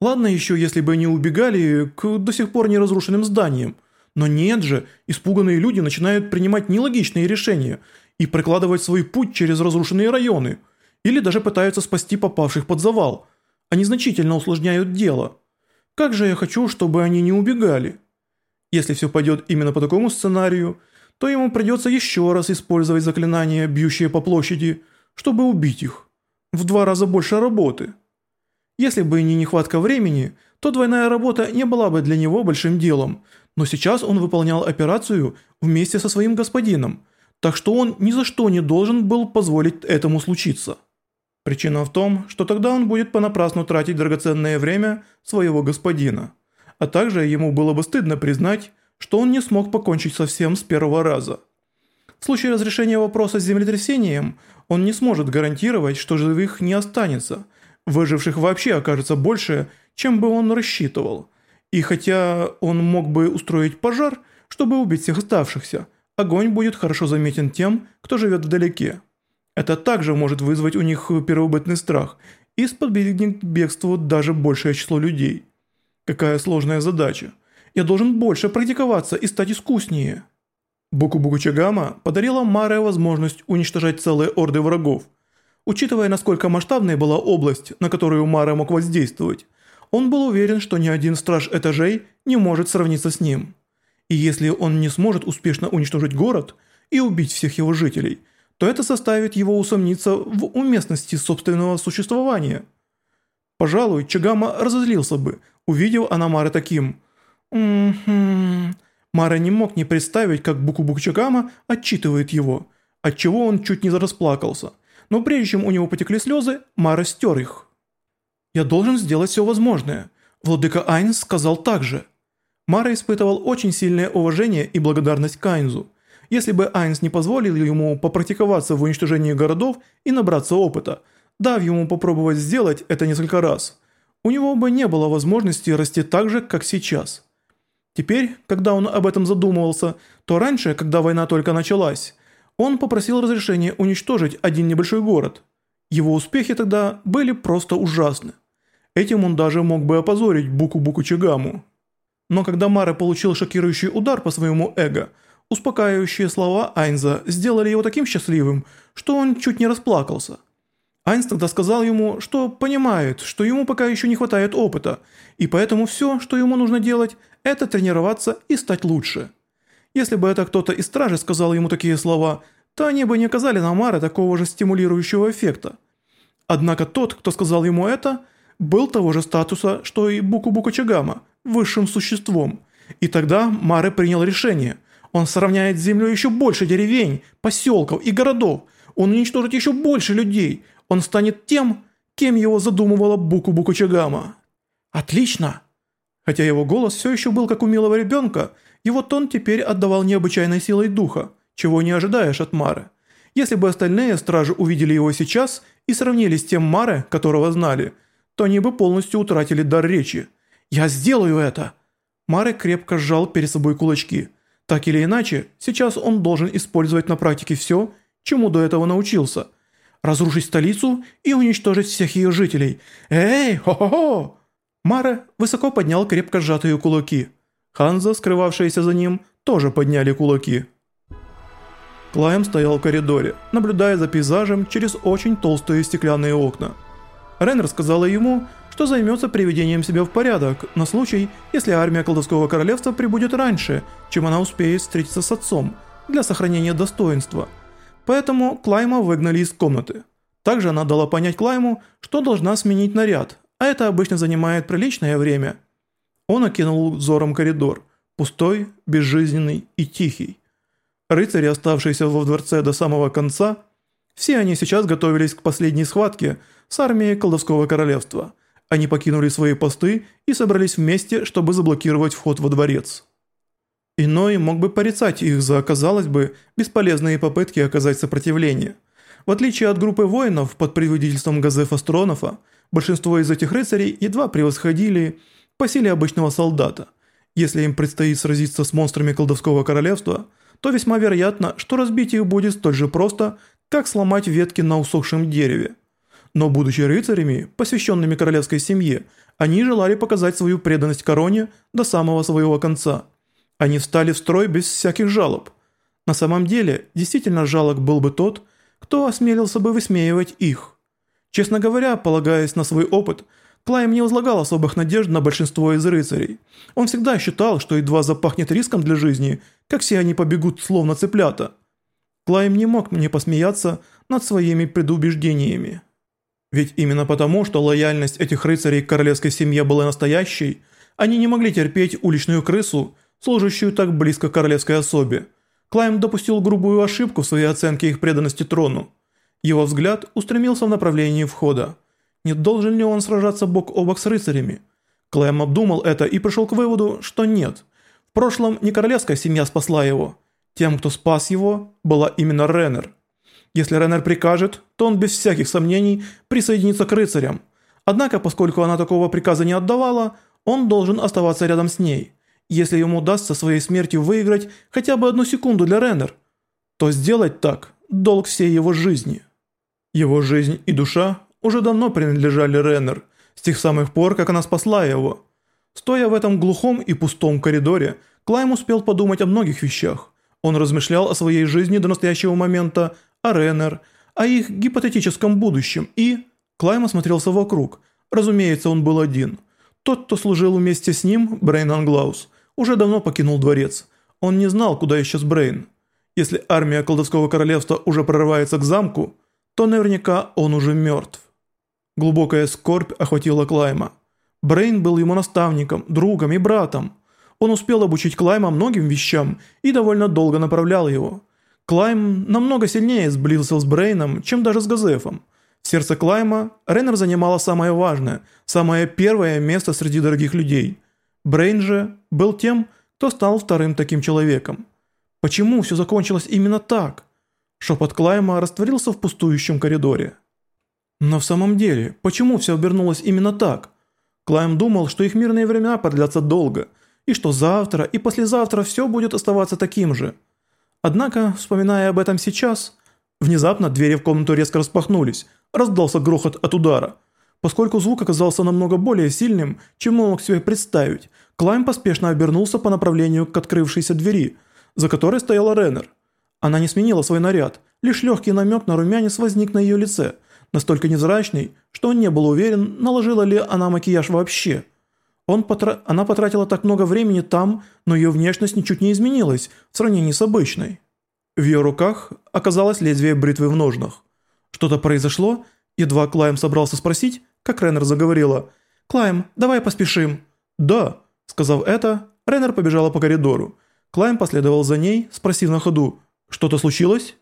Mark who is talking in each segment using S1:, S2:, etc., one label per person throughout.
S1: Ладно еще, если бы они убегали к до сих пор не разрушенным зданиям. Но нет же, испуганные люди начинают принимать нелогичные решения и прокладывать свой путь через разрушенные районы. Или даже пытаются спасти попавших под завал. Они значительно усложняют дело. Как же я хочу, чтобы они не убегали. Если все пойдет именно по такому сценарию, то ему придется еще раз использовать заклинания, бьющие по площади, чтобы убить их. В два раза больше работы. Если бы не нехватка времени, то двойная работа не была бы для него большим делом, но сейчас он выполнял операцию вместе со своим господином, так что он ни за что не должен был позволить этому случиться. Причина в том, что тогда он будет понапрасну тратить драгоценное время своего господина. А также ему было бы стыдно признать, что он не смог покончить со всем с первого раза. В случае разрешения вопроса с землетрясением, он не сможет гарантировать, что живых не останется. Выживших вообще окажется больше, чем бы он рассчитывал. И хотя он мог бы устроить пожар, чтобы убить всех оставшихся, огонь будет хорошо заметен тем, кто живет вдалеке. Это также может вызвать у них первобытный страх и сподвигнет к бегству даже большее число людей. Какая сложная задача. Я должен больше практиковаться и стать искуснее. Буку-Буку Чагама подарила Маре возможность уничтожать целые орды врагов. Учитывая, насколько масштабной была область, на которую Маре мог воздействовать, он был уверен, что ни один страж этажей не может сравниться с ним. И если он не сможет успешно уничтожить город и убить всех его жителей, то это заставит его усомниться в уместности собственного существования. Пожалуй, Чагама разозлился бы, увидев Анамары таким. «М-м-м...» Мара не мог не представить, как Буку-Буку Чагама отчитывает его, отчего он чуть не расплакался. Но прежде чем у него потекли слезы, Мара стер их. «Я должен сделать все возможное», Владыка Айнс сказал так же. Мара испытывал очень сильное уважение и благодарность к Айнзу. Если бы Айнс не позволил ему попрактиковаться в уничтожении городов и набраться опыта, дав ему попробовать сделать это несколько раз, у него бы не было возможности расти так же, как сейчас. Теперь, когда он об этом задумывался, то раньше, когда война только началась, он попросил разрешения уничтожить один небольшой город. Его успехи тогда были просто ужасны. Этим он даже мог бы опозорить Буку-Буку Чигаму. Но когда Мара получил шокирующий удар по своему эго, успокаивающие слова Айнза сделали его таким счастливым, что он чуть не расплакался. Айнс тогда сказал ему, что понимает, что ему пока еще не хватает опыта, и поэтому все, что ему нужно делать, это тренироваться и стать лучше. Если бы это кто-то из стражи сказал ему такие слова, то они бы не оказали на Мара такого же стимулирующего эффекта. Однако тот, кто сказал ему это, был того же статуса, что и Буку-Буку Чагама, высшим существом. И тогда Маре принял решение. Он сравняет с землей еще больше деревень, поселков и городов. Он уничтожит еще больше людей. Он станет тем, кем его задумывала Буку-Буку Чагама. «Отлично!» Хотя его голос все еще был как у милого ребенка, его тон теперь отдавал необычайной силой духа, чего не ожидаешь от Мары. Если бы остальные стражи увидели его сейчас и сравнили с тем Маре, которого знали, то они бы полностью утратили дар речи. «Я сделаю это!» Маре крепко сжал перед собой кулачки. Так или иначе, сейчас он должен использовать на практике все, чему до этого научился. Разрушить столицу и уничтожить всех ее жителей. «Эй, хо-хо-хо!» Мара высоко поднял крепко сжатые кулаки. Ханза, скрывавшиеся за ним, тоже подняли кулаки. Клайм стоял в коридоре, наблюдая за пейзажем через очень толстые стеклянные окна. Рен рассказала ему, что займется приведением себя в порядок на случай, если армия колдовского королевства прибудет раньше, чем она успеет встретиться с отцом, для сохранения достоинства. Поэтому Клайма выгнали из комнаты. Также она дала понять Клайму, что должна сменить наряд, а это обычно занимает приличное время. Он окинул взором коридор, пустой, безжизненный и тихий. Рыцари, оставшиеся во дворце до самого конца, все они сейчас готовились к последней схватке с армией колдовского королевства. Они покинули свои посты и собрались вместе, чтобы заблокировать вход во дворец. Иной мог бы порицать их за, казалось бы, бесполезные попытки оказать сопротивление. В отличие от группы воинов под предводительством Газефа Стронова, Большинство из этих рыцарей едва превосходили по силе обычного солдата. Если им предстоит сразиться с монстрами колдовского королевства, то весьма вероятно, что разбить их будет столь же просто, как сломать ветки на усохшем дереве. Но будучи рыцарями, посвященными королевской семье, они желали показать свою преданность короне до самого своего конца. Они встали в строй без всяких жалоб. На самом деле, действительно жалок был бы тот, кто осмелился бы высмеивать их. Честно говоря, полагаясь на свой опыт, Клайм не возлагал особых надежд на большинство из рыцарей. Он всегда считал, что едва запахнет риском для жизни, как все они побегут словно цыплята. Клайм не мог мне посмеяться над своими предубеждениями. Ведь именно потому, что лояльность этих рыцарей к королевской семье была настоящей, они не могли терпеть уличную крысу, служащую так близко королевской особе. Клайм допустил грубую ошибку в своей оценке их преданности трону. Его взгляд устремился в направлении входа. Не должен ли он сражаться бок о бок с рыцарями? Клайм обдумал это и пришел к выводу, что нет. В прошлом не королевская семья спасла его. Тем, кто спас его, была именно Реннер. Если Реннер прикажет, то он без всяких сомнений присоединится к рыцарям. Однако, поскольку она такого приказа не отдавала, он должен оставаться рядом с ней. Если ему удастся своей смертью выиграть хотя бы одну секунду для Реннер, то сделать так – долг всей его жизни. Его жизнь и душа уже давно принадлежали Реннер, с тех самых пор, как она спасла его. Стоя в этом глухом и пустом коридоре, Клайм успел подумать о многих вещах. Он размышлял о своей жизни до настоящего момента, о Реннер, о их гипотетическом будущем и... Клайм осмотрелся вокруг. Разумеется, он был один. Тот, кто служил вместе с ним, Брейн Англаус, уже давно покинул дворец. Он не знал, куда исчез Брейн. Если армия колдовского королевства уже прорывается к замку, то наверняка он уже мертв. Глубокая скорбь охватила Клайма. Брейн был ему наставником, другом и братом. Он успел обучить Клайма многим вещам и довольно долго направлял его. Клайм намного сильнее сблизился с Брейном, чем даже с Газефом. В сердце Клайма Реннер занимала самое важное, самое первое место среди дорогих людей. Брейн же был тем, кто стал вторым таким человеком. Почему все закончилось именно так? Шепот Клайма растворился в пустующем коридоре. Но в самом деле, почему все обернулось именно так? Клайм думал, что их мирные времена продлятся долго, и что завтра и послезавтра все будет оставаться таким же. Однако, вспоминая об этом сейчас, внезапно двери в комнату резко распахнулись, раздался грохот от удара. Поскольку звук оказался намного более сильным, чем он мог себе представить, Клайм поспешно обернулся по направлению к открывшейся двери, за которой стояла Реннер. Она не сменила свой наряд, лишь легкий намек на румянец возник на ее лице, настолько невзрачный, что он не был уверен, наложила ли она макияж вообще. Он потра... Она потратила так много времени там, но ее внешность ничуть не изменилась в сравнении с обычной. В ее руках оказалось лезвие бритвы в ножнах. Что-то произошло, едва Клайм собрался спросить, как Реннер заговорила. «Клайм, давай поспешим». «Да», сказав это, Реннер побежала по коридору. Клайм последовал за ней, спросив на ходу «Что-то случилось?»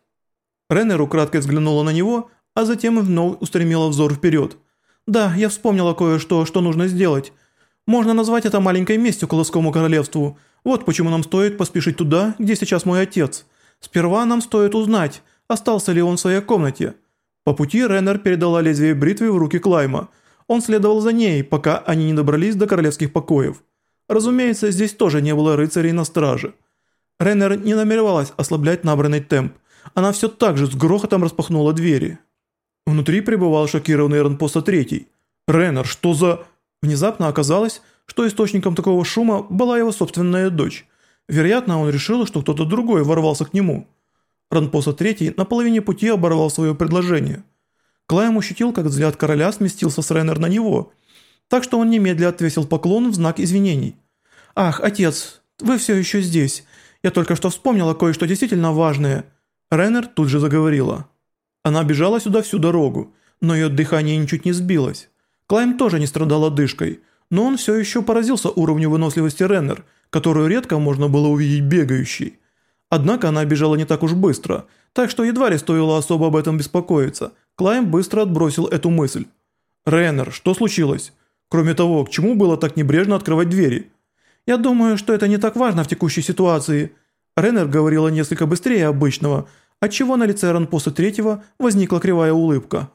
S1: Реннер украдкой взглянула на него, а затем вновь устремила взор вперед. «Да, я вспомнила кое-что, что нужно сделать. Можно назвать это маленькой местью Колоскому королевству. Вот почему нам стоит поспешить туда, где сейчас мой отец. Сперва нам стоит узнать, остался ли он в своей комнате». По пути Реннер передала лезвие бритвы в руки Клайма. Он следовал за ней, пока они не добрались до королевских покоев. Разумеется, здесь тоже не было рыцарей на страже. Реннер не намеревалась ослаблять набранный темп. Она все так же с грохотом распахнула двери. Внутри пребывал шокированный Ранпоса Третий. «Реннер, что за...» Внезапно оказалось, что источником такого шума была его собственная дочь. Вероятно, он решил, что кто-то другой ворвался к нему. Ранпоса Третий на половине пути оборвал свое предложение. Клайм ощутил, как взгляд короля сместился с Реннер на него, так что он немедля отвесил поклон в знак извинений. «Ах, отец, вы все еще здесь. Я только что вспомнила кое-что действительно важное». Реннер тут же заговорила. Она бежала сюда всю дорогу, но ее дыхание ничуть не сбилось. Клайм тоже не страдал одышкой, но он все еще поразился уровню выносливости Реннер, которую редко можно было увидеть бегающей. Однако она бежала не так уж быстро, так что едва ли стоило особо об этом беспокоиться. Клайм быстро отбросил эту мысль. «Реннер, что случилось? Кроме того, к чему было так небрежно открывать двери?» «Я думаю, что это не так важно в текущей ситуации». Реннер говорила несколько быстрее обычного, отчего на лице Ранпоса Третьего возникла кривая улыбка.